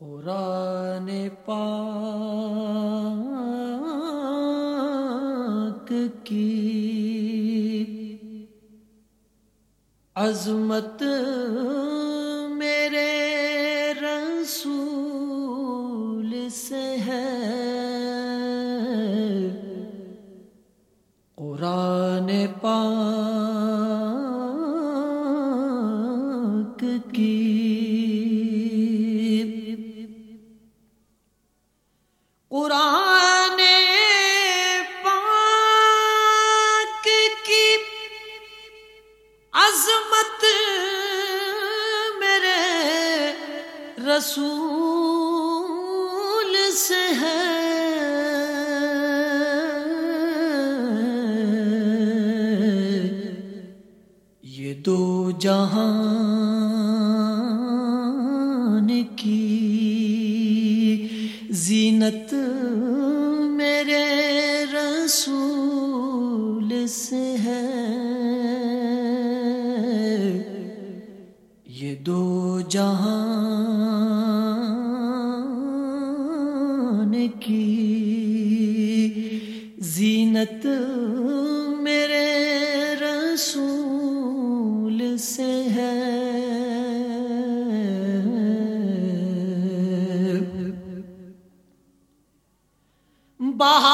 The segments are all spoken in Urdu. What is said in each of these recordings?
قرآن پاک کی عظمت میرے رسول سے ہے۔ رسول سے ہے۔ یہ دو جہان کی زینت میرے رسول سے ہے۔ یہ دو جہان بہار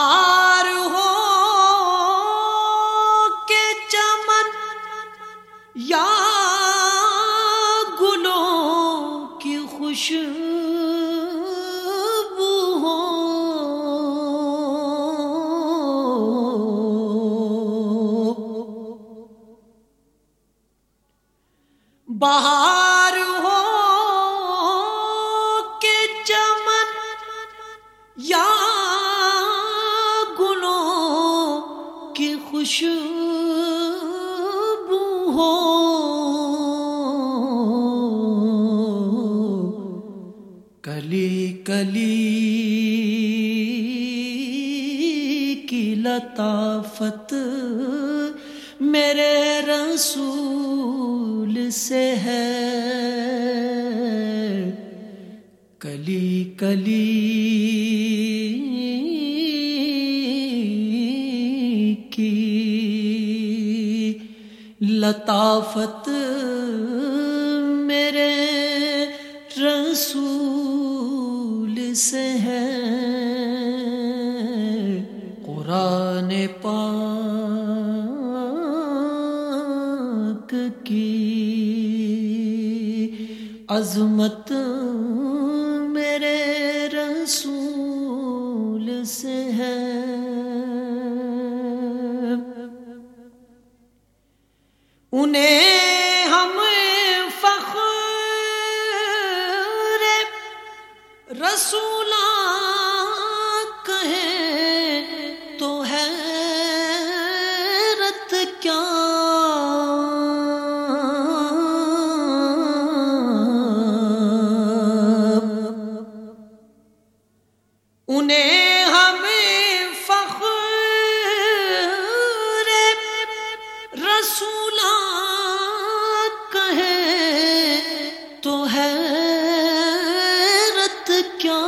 خوشبو ہو۔ کلی کلی کی لطافت میرے رسول سے ہے۔ کلی کلی لطافت میرے رسول سے ہے۔ قرآن پاک کی عظمت رسول کہیں تو ہے رت کیا؟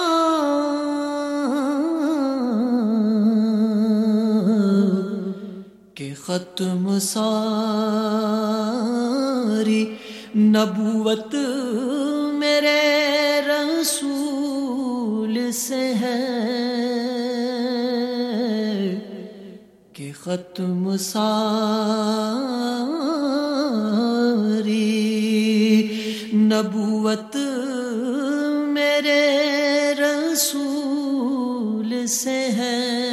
کہ ختم ساری نبوت میرے رسول سے ہے۔ ختم ساری نبوت میرے رسول سے ہے۔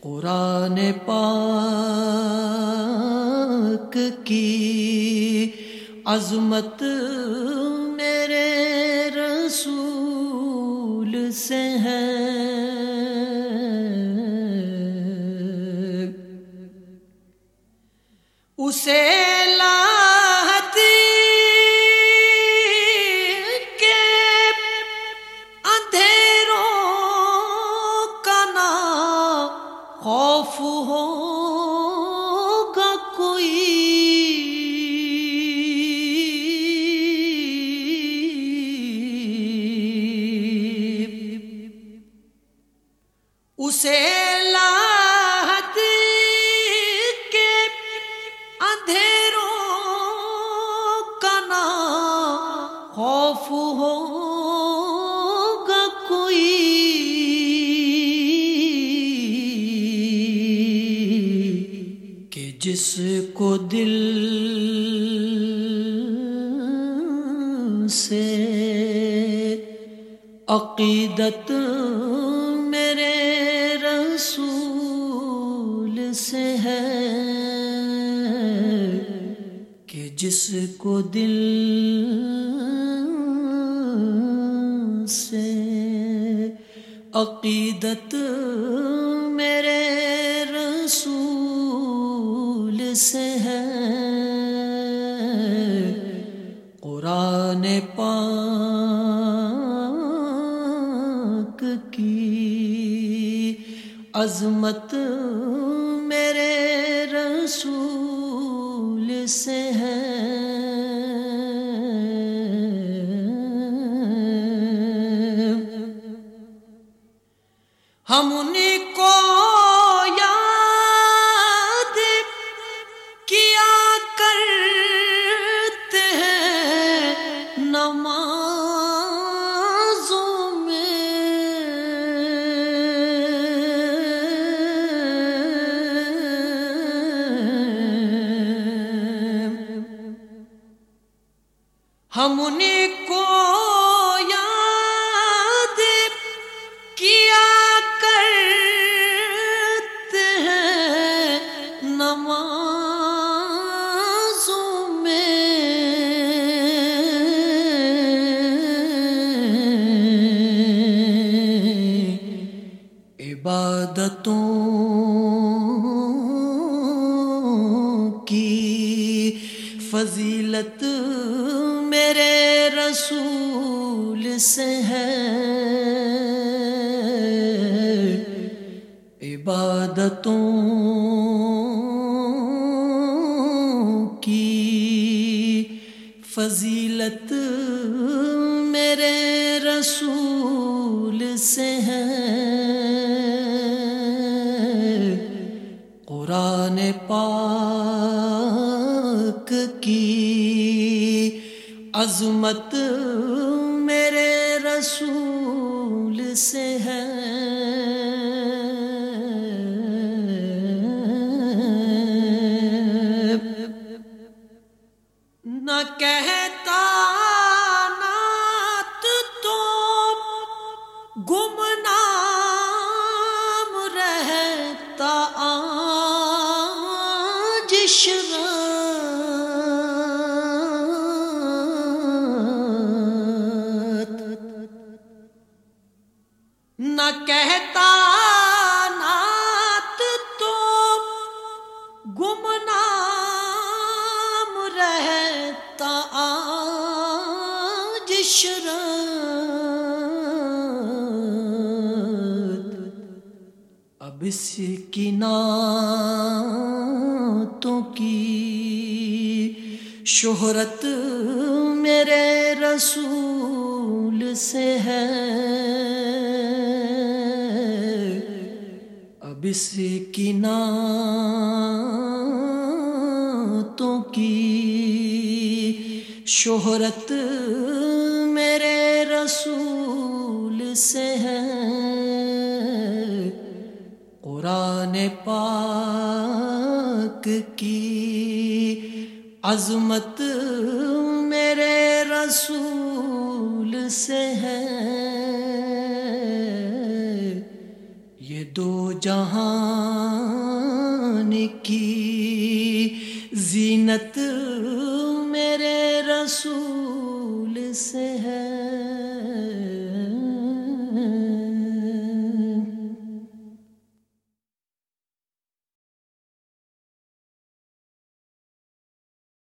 قرآن پاک کی عظمت میرے رسول سے ہے۔ اسے لاہتی کے اندھیروں کا نا خوف ہوگا کو دل سے عقیدت میرے رسول سے ہے کہ جس کو دل سے عقیدت کی عظمت میرے رسول سے ہم انہیں کو یاد کیا کرتے ہیں نمازوں میں عبادتوں سے ہے۔ عبادتوں کی فضیلت میرے رسول سے ہے۔ قرآن پاک کی عظمت رسول سے شرط اب اس کی نعتوں کی شہرت میرے رسول سے ہے۔ اب اس کی نعتوں کی شہرت رسول سے ہے۔ قرآن پاک کی عظمت میرے رسول سے ہے۔ یہ دو جہان کی زینت میرے رسول سے ہے۔